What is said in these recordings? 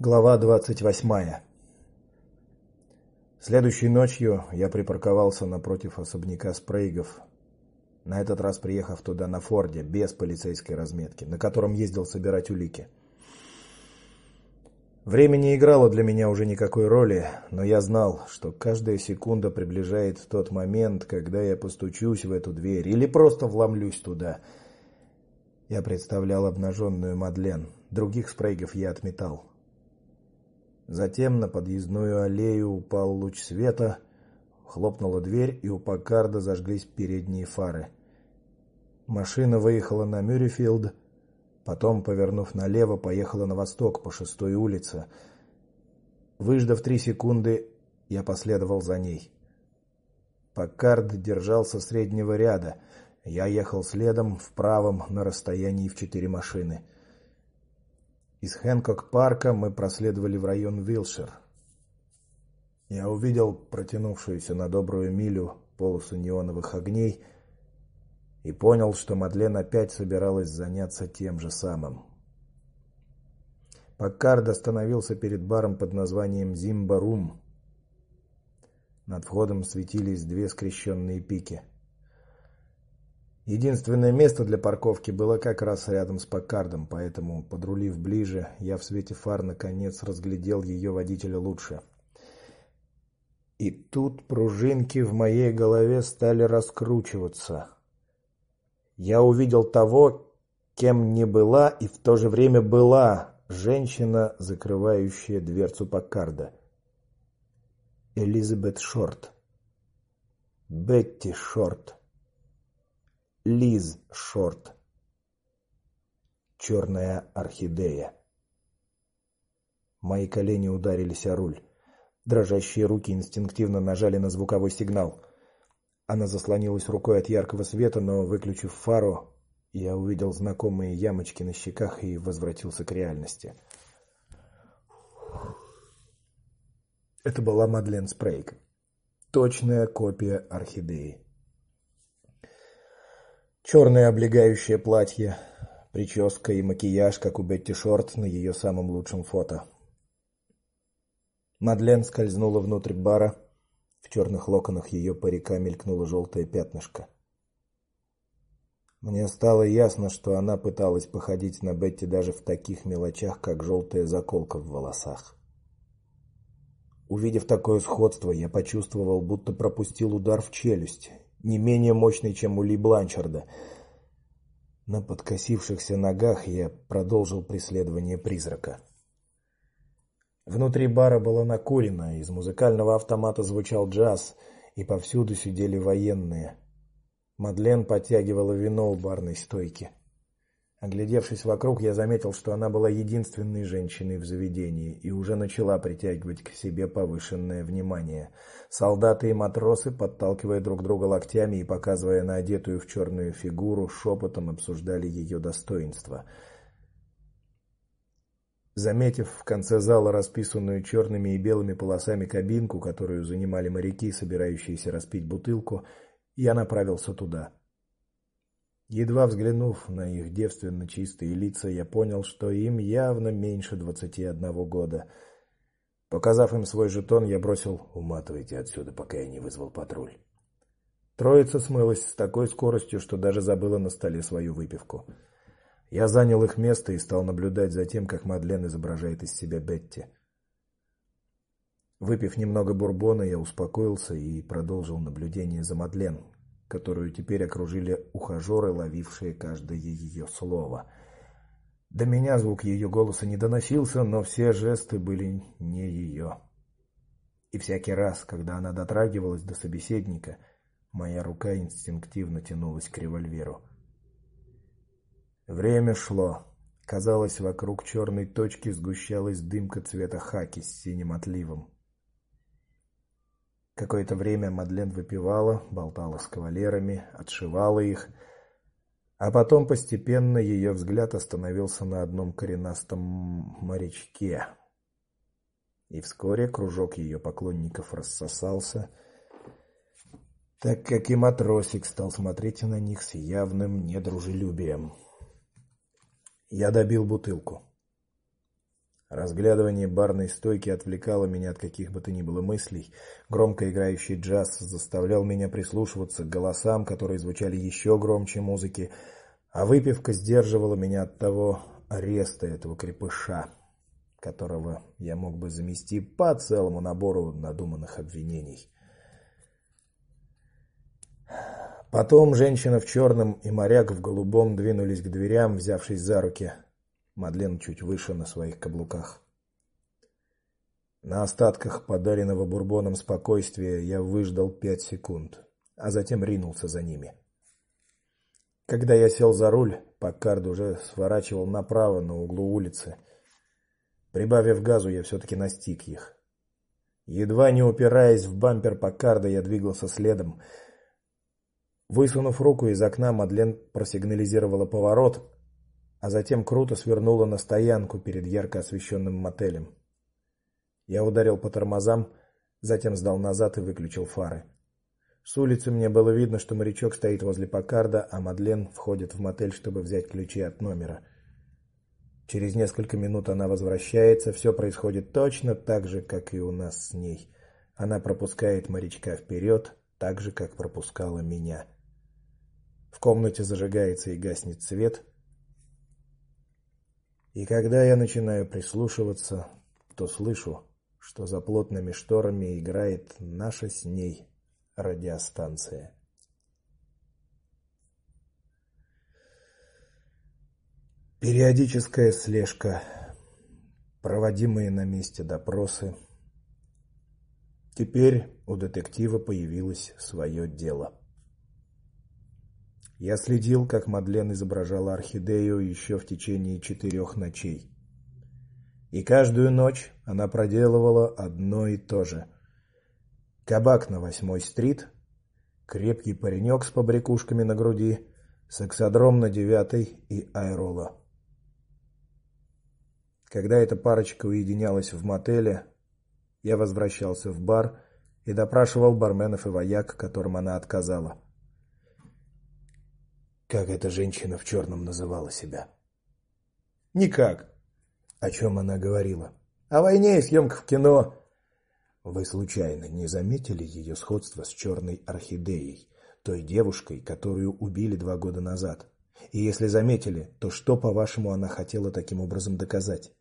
Глава двадцать восьмая. Следующей ночью я припарковался напротив особняка Спрейгов. На этот раз приехав туда на Форде без полицейской разметки, на котором ездил собирать улики. Время не играло для меня уже никакой роли, но я знал, что каждая секунда приближает тот момент, когда я постучусь в эту дверь или просто вломлюсь туда. Я представлял обнаженную Мадлен. Других Спрейгов я отметал. Затем на подъездную аллею упал луч света, хлопнула дверь, и у Паккарда зажглись передние фары. Машина выехала на Мюррифилд, потом, повернув налево, поехала на восток по шестой улице. Выждав три секунды, я последовал за ней. Паккард держался среднего ряда. Я ехал следом в правом на расстоянии в четыре машины. Из Хэнкок-парка мы проследовали в район Вилшир. Я увидел протянувшуюся на добрую милю полосу неоновых огней и понял, что Мадлен опять собиралась заняться тем же самым. Паккард остановился перед баром под названием Зимбарум. Над входом светились две скрещенные пики. Единственное место для парковки было как раз рядом с Паккардом, поэтому, подрулив ближе, я в свете фар наконец разглядел ее водителя лучше. И тут пружинки в моей голове стали раскручиваться. Я увидел того, кем не была и в то же время была женщина, закрывающая дверцу Паккарда. Элизабет Шорт. Бетти Шорт. Лиз Шорт. Черная орхидея. Мои колени ударились о руль. Дрожащие руки инстинктивно нажали на звуковой сигнал. Она заслонилась рукой от яркого света, но выключив фару, я увидел знакомые ямочки на щеках и возвратился к реальности. Это была Мадлен Спрейг. Точная копия орхидеи. Черное облегающее платье, прическа и макияж, как у Бетти Шорт на ее самом лучшем фото. Мадлен скользнула внутрь бара. В черных локонах ее парика мелькнуло желтое пятнышко. Мне стало ясно, что она пыталась походить на Бетти даже в таких мелочах, как желтая заколка в волосах. Увидев такое сходство, я почувствовал, будто пропустил удар в челюсть не менее мощный, чем у Ли Бланчарда. На подкосившихся ногах я продолжил преследование призрака. Внутри бара было накурено, из музыкального автомата звучал джаз, и повсюду сидели военные. Мадлен подтягивала вино у барной стойки. Оглядевшись вокруг, я заметил, что она была единственной женщиной в заведении и уже начала притягивать к себе повышенное внимание. Солдаты и матросы, подталкивая друг друга локтями и показывая на одетую в черную фигуру, шепотом обсуждали ее достоинства. Заметив в конце зала расписанную черными и белыми полосами кабинку, которую занимали моряки, собирающиеся распить бутылку, я направился туда. Едва взглянув на их девственно чистые лица, я понял, что им явно меньше двадцати одного года. Показав им свой жетон, я бросил: "Уматывайте отсюда, пока я не вызвал патруль". Троица смылась с такой скоростью, что даже забыла на столе свою выпивку. Я занял их место и стал наблюдать за тем, как Мадлен изображает из себя Бетти. Выпив немного бурбона, я успокоился и продолжил наблюдение за Мадлен, которую теперь окружили ухажеры, ловившие каждое ее слово. До меня звук ее голоса не доносился, но все жесты были не ее. И всякий раз, когда она дотрагивалась до собеседника, моя рука инстинктивно тянулась к револьверу. Время шло. Казалось, вокруг черной точки сгущалась дымка цвета хаки с синим отливом. Какое-то время Мадлен выпивала, болтала с кавалерами, отшивала их, а потом постепенно ее взгляд остановился на одном коренастом морячке. И вскоре кружок ее поклонников рассосался, так как и матросик стал смотреть на них с явным недружелюбием. Я добил бутылку. Разглядывание барной стойки отвлекало меня от каких бы то ни было мыслей. Громко играющий джаз заставлял меня прислушиваться к голосам, которые звучали еще громче музыки, а выпивка сдерживала меня от того ареста этого крепыша, которого я мог бы замести по целому набору надуманных обвинений. Потом женщина в черном и моряк в голубом двинулись к дверям, взявшись за руки. Мадлен чуть выше на своих каблуках. На остатках подаренного бурбоном спокойствия я выждал пять секунд, а затем ринулся за ними. Когда я сел за руль, Паккард уже сворачивал направо на углу улицы. Прибавив газу, я все таки настиг их. Едва не упираясь в бампер Паккарда, я двигался следом. Высунув руку из окна, Мадлен просигнализировала поворот, а затем круто свернула на стоянку перед ярко освещенным мотелем. Я ударил по тормозам, затем сдал назад и выключил фары. С улицы мне было видно, что морячок стоит возле Пакарда, а Мадлен входит в мотель, чтобы взять ключи от номера. Через несколько минут она возвращается, все происходит точно так же, как и у нас с ней. Она пропускает морячка вперед, так же как пропускала меня. В комнате зажигается и гаснет свет. И когда я начинаю прислушиваться, то слышу, что за плотными шторами играет наша с ней радиостанция. Периодическая слежка, проводимые на месте допросы. Теперь у детектива появилось свое дело. Я следил, как Мадлен изображала орхидею еще в течение четырех ночей. И каждую ночь она проделывала одно и то же. Кабак на Восьмой стрит, крепкий паренек с побрякушками на груди, сексодром на Девятой и Айрола. Когда эта парочка уединялась в мотеле, я возвращался в бар и допрашивал барменов и вояк, которым она отказала. Как эта женщина в черном называла себя? Никак. О чем она говорила? О войне и съемках в кино. Вы случайно не заметили ее сходство с черной орхидеей, той девушкой, которую убили два года назад? И если заметили, то что, по-вашему, она хотела таким образом доказать?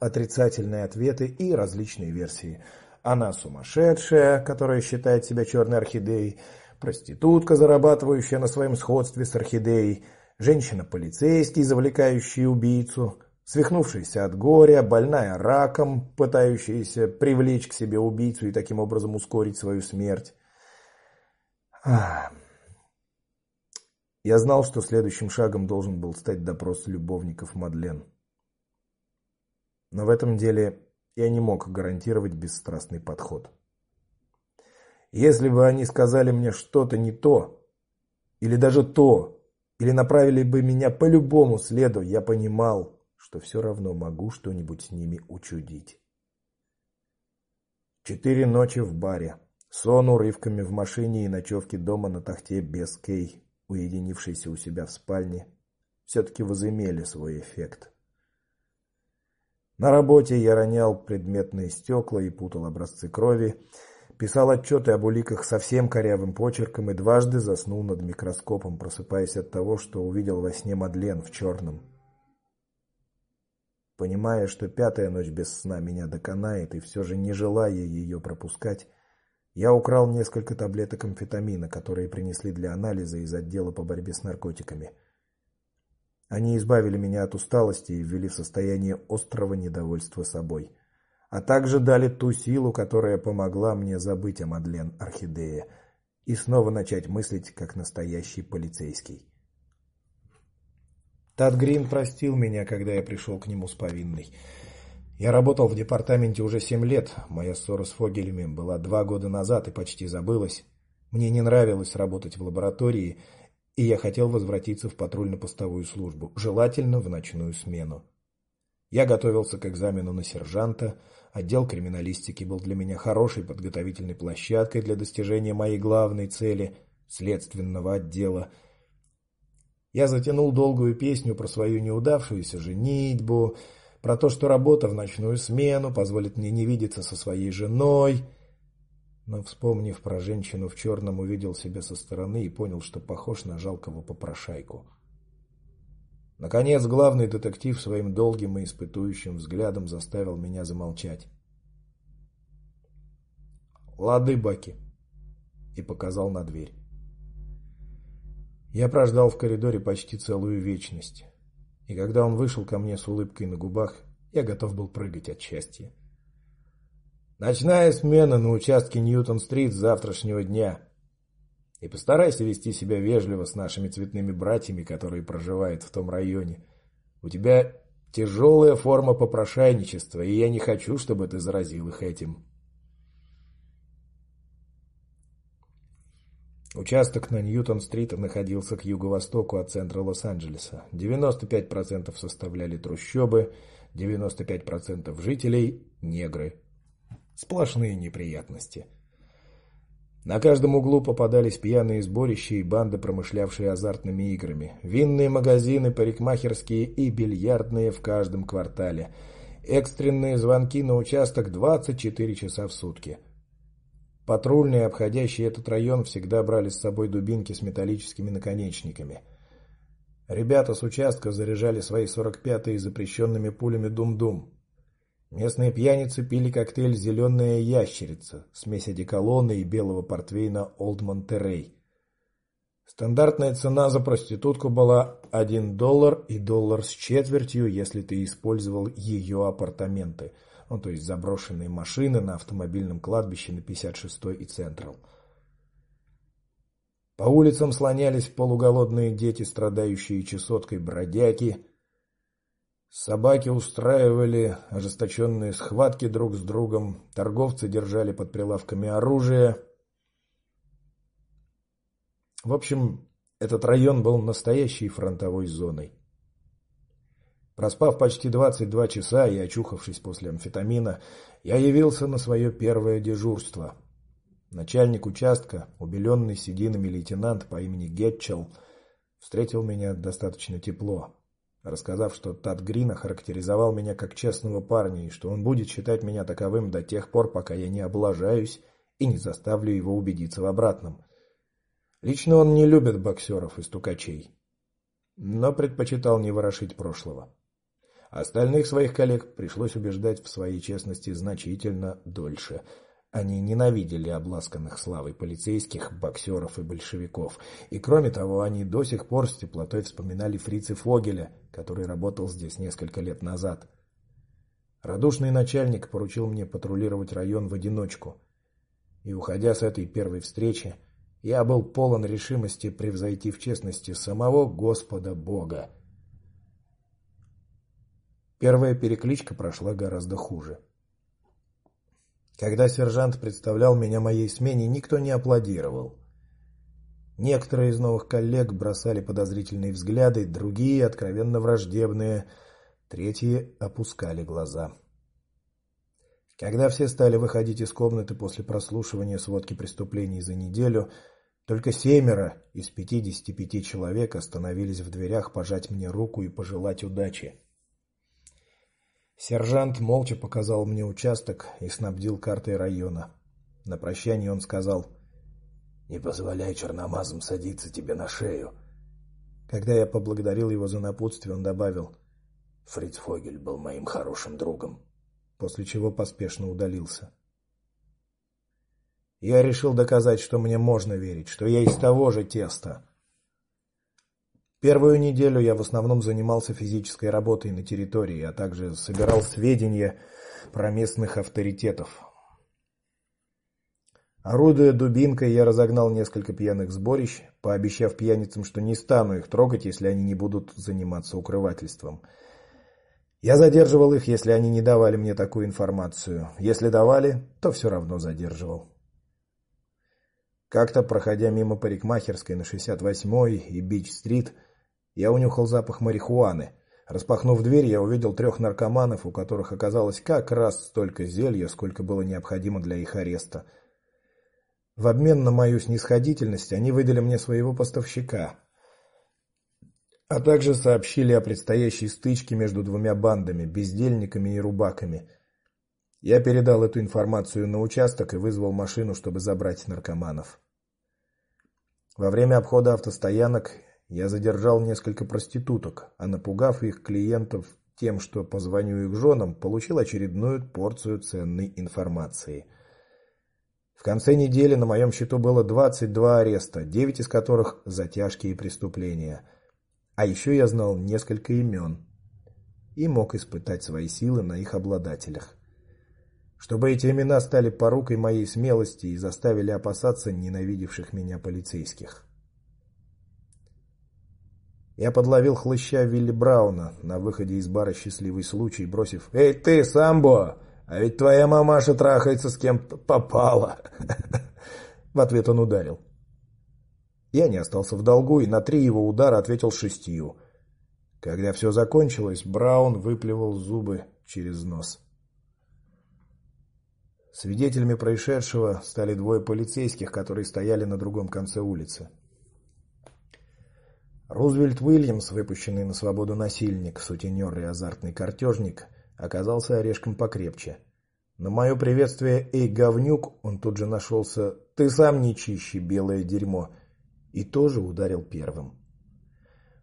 Отрицательные ответы и различные версии. Она сумасшедшая, которая считает себя черной орхидеей, проститутка, зарабатывающая на своем сходстве с орхидеей, женщина-полицейский, завлекающий убийцу, свихнувшаяся от горя, больная раком, пытающаяся привлечь к себе убийцу и таким образом ускорить свою смерть. Я знал, что следующим шагом должен был стать допрос любовников Мадлен. Но в этом деле я не мог гарантировать бесстрастный подход. Если бы они сказали мне что-то не то, или даже то, или направили бы меня по любому следу, я понимал, что все равно могу что-нибудь с ними учудить. Четыре ночи в баре, сон урывками в машине и ночевки дома на тахте без Кей, уединившейся у себя в спальне, все таки возымели свой эффект. На работе я ронял предметные стекла и путал образцы крови, писал отчеты об уликах совсем корявым почерком и дважды заснул над микроскопом, просыпаясь от того, что увидел во сне Мадлен в черном. Понимая, что пятая ночь без сна меня доконает, и все же не желая ее пропускать, я украл несколько таблеток амфетамина, которые принесли для анализа из отдела по борьбе с наркотиками. Они избавили меня от усталости и ввели в состояние острого недовольства собой а также дали ту силу, которая помогла мне забыть о Мадлен Орхидее и снова начать мыслить как настоящий полицейский. Тад Грин простил меня, когда я пришел к нему с повинной. Я работал в департаменте уже семь лет. Моя ссора с Фогелями была два года назад и почти забылась. Мне не нравилось работать в лаборатории, и я хотел возвратиться в патрульно-постовую службу, желательно в ночную смену. Я готовился к экзамену на сержанта. Отдел криминалистики был для меня хорошей подготовительной площадкой для достижения моей главной цели следственного отдела. Я затянул долгую песню про свою неудавшуюся женитьбу, про то, что работа в ночную смену позволит мне не видеться со своей женой. Но вспомнив про женщину в черном, увидел себя со стороны и понял, что похож на жалкого попрошайку. Наконец, главный детектив своим долгим и испытующим взглядом заставил меня замолчать. "Лады, Баки", и показал на дверь. Я прождал в коридоре почти целую вечность. И когда он вышел ко мне с улыбкой на губах, я готов был прыгать от счастья. Ночная смена на участке Ньютон-стрит с завтрашнего дня. И постарайся вести себя вежливо с нашими цветными братьями, которые проживают в том районе. У тебя тяжелая форма попрошайничества, и я не хочу, чтобы ты заразил их этим. Участок на Ньютон-стрит находился к юго-востоку от центра Лос-Анджелеса. 95% составляли трущобы, 95% жителей негры. Сплошные неприятности. На каждом углу попадались пьяные сборища и банды, промышлявшие азартными играми. Винные магазины, парикмахерские и бильярдные в каждом квартале. Экстренные звонки на участок 24 часа в сутки. Патрульные, обходящие этот район, всегда брали с собой дубинки с металлическими наконечниками. Ребята с участка заряжали свои 45-е запрещенными пулями дум-дум. Местные пьяницы пили коктейль «Зеленая ящерица», смесь одеколона и белого портвейна Олд Монтерей. Стандартная цена за проститутку была 1 доллар и доллар с четвертью, если ты использовал ее апартаменты – ну то есть заброшенные машины на автомобильном кладбище на 56-й и Централ. По улицам слонялись полуголодные дети, страдающие чесоткой бродяги. Собаки устраивали ожесточенные схватки друг с другом, торговцы держали под прилавками оружие. В общем, этот район был настоящей фронтовой зоной. Проспав почти 22 часа и очухавшись после амфетамина, я явился на свое первое дежурство. Начальник участка, убеленный сединами лейтенант по имени Гетчел, встретил меня достаточно тепло, рассказав, что Тат Грин охарактеризовал меня как честного парня и что он будет считать меня таковым до тех пор, пока я не облажаюсь и не заставлю его убедиться в обратном. Лично он не любит боксеров и стукачей, но предпочитал не ворошить прошлого. Остальных своих коллег пришлось убеждать в своей честности значительно дольше. Они ненавидели обласканных славой полицейских, боксеров и большевиков. И кроме того, они до сих пор с теплотой вспоминали фрица Фогеля, который работал здесь несколько лет назад. Радушный начальник поручил мне патрулировать район в одиночку. И уходя с этой первой встречи, я был полон решимости превзойти в честности самого Господа Бога. Первая перекличка прошла гораздо хуже. Когда сержант представлял меня моей смене, никто не аплодировал. Некоторые из новых коллег бросали подозрительные взгляды, другие откровенно враждебные, третьи опускали глаза. Когда все стали выходить из комнаты после прослушивания сводки преступлений за неделю, только семеро из пятидесяти пяти человек остановились в дверях пожать мне руку и пожелать удачи. Сержант молча показал мне участок и снабдил картой района. На прощание он сказал: "Не позволяй черномазым садиться тебе на шею". Когда я поблагодарил его за напутствие, он добавил: "Фриц Фогель был моим хорошим другом", после чего поспешно удалился. Я решил доказать, что мне можно верить, что я из того же теста. Первую неделю я в основном занимался физической работой на территории, а также собирал сведения про местных авторитетов. Орудуя дубинкой, я разогнал несколько пьяных сборищ, пообещав пьяницам, что не стану их трогать, если они не будут заниматься укрывательством. Я задерживал их, если они не давали мне такую информацию. Если давали, то все равно задерживал. Как-то, проходя мимо парикмахерской на 68-й и Бич-стрит, я унюхал запах марихуаны. Распахнув дверь, я увидел трех наркоманов, у которых оказалось как раз столько зелья, сколько было необходимо для их ареста. В обмен на мою снисходительность они выдали мне своего поставщика. а также сообщили о предстоящей стычке между двумя бандами, бездельниками и рубаками. Я передал эту информацию на участок и вызвал машину, чтобы забрать наркоманов. Во время обхода автостоянок я задержал несколько проституток, а напугав их клиентов тем, что позвоню их женам, получил очередную порцию ценной информации. В конце недели на моем счету было 22 ареста, 9 из которых за тяжкие преступления. А еще я знал несколько имен и мог испытать свои силы на их обладателях. Чтобы эти имена стали порукой моей смелости и заставили опасаться ненавидевших меня полицейских. Я подловил хлыща Вилли Брауна на выходе из бара Счастливый случай, бросив: "Эй ты, самбо, а ведь твоя мамаша трахается с кем попала". В ответ он ударил. Я не остался в долгу и на три его удара ответил шестью. Когда все закончилось, Браун выплевал зубы через нос. Свидетелями происшедшего стали двое полицейских, которые стояли на другом конце улицы. Рузвельт Уильямс, выпущенный на свободу насильник, сутенер и азартный картежник, оказался орешком покрепче. На мое приветствие «Эй, говнюк!» он тут же нашелся «Ты сам не чище, белое дерьмо!» и тоже ударил первым.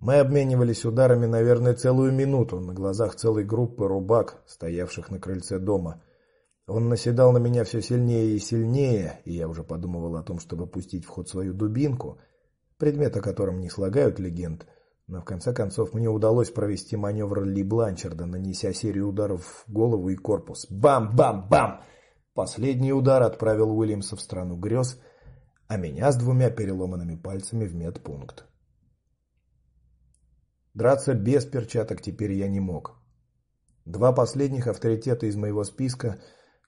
Мы обменивались ударами, наверное, целую минуту на глазах целой группы рубак, стоявших на крыльце дома. Он наседал на меня все сильнее и сильнее, и я уже подумывал о том, чтобы пустить в ход свою дубинку – предмет, о котором не слагают легенд, но в конце концов мне удалось провести маневр Ли Бланчарда, нанеся серию ударов в голову и корпус. Бам-бам-бам! Последний удар отправил Уильямса в страну грез, а меня с двумя переломанными пальцами в медпункт. Драться без перчаток теперь я не мог. Два последних авторитета из моего списка,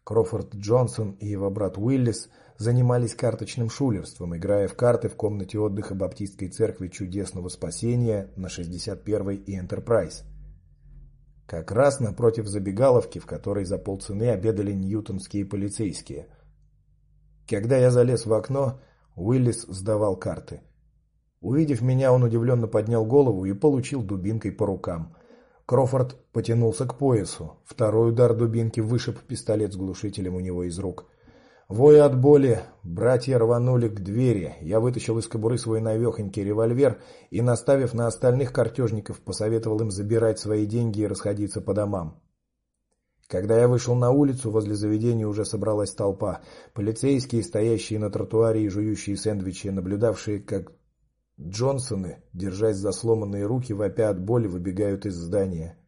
Крофорд Джонсон и его брат Уиллис, занимались карточным шулерством, играя в карты в комнате отдыха Баптистской церкви Чудесного Спасения на 61-й и Enterprise. Как раз напротив забегаловки, в которой за полцены обедали ньютонские полицейские. Когда я залез в окно, Уиллис сдавал карты. Увидев меня, он удивленно поднял голову и получил дубинкой по рукам. Крофорд потянулся к поясу. Второй удар дубинки вышиб пистолет с глушителем у него из рук. Воя от боли, братья рванули к двери. Я вытащил из кобуры свой навехонький револьвер и, наставив на остальных картежников, посоветовал им забирать свои деньги и расходиться по домам. Когда я вышел на улицу, возле заведения уже собралась толпа. Полицейские, стоящие на тротуаре и жующие сэндвичи, наблюдавшие, как Джонсоны, держась за сломанные руки, вопя от боли, выбегают из здания.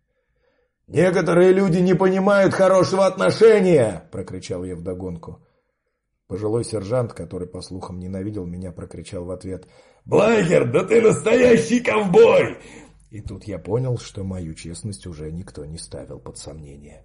Некоторые люди не понимают хорошего отношения, прокричал я вдогонку. Пожилой сержант, который по слухам ненавидел меня, прокричал в ответ: "Блайгер, да ты настоящий ковбой!" И тут я понял, что мою честность уже никто не ставил под сомнение.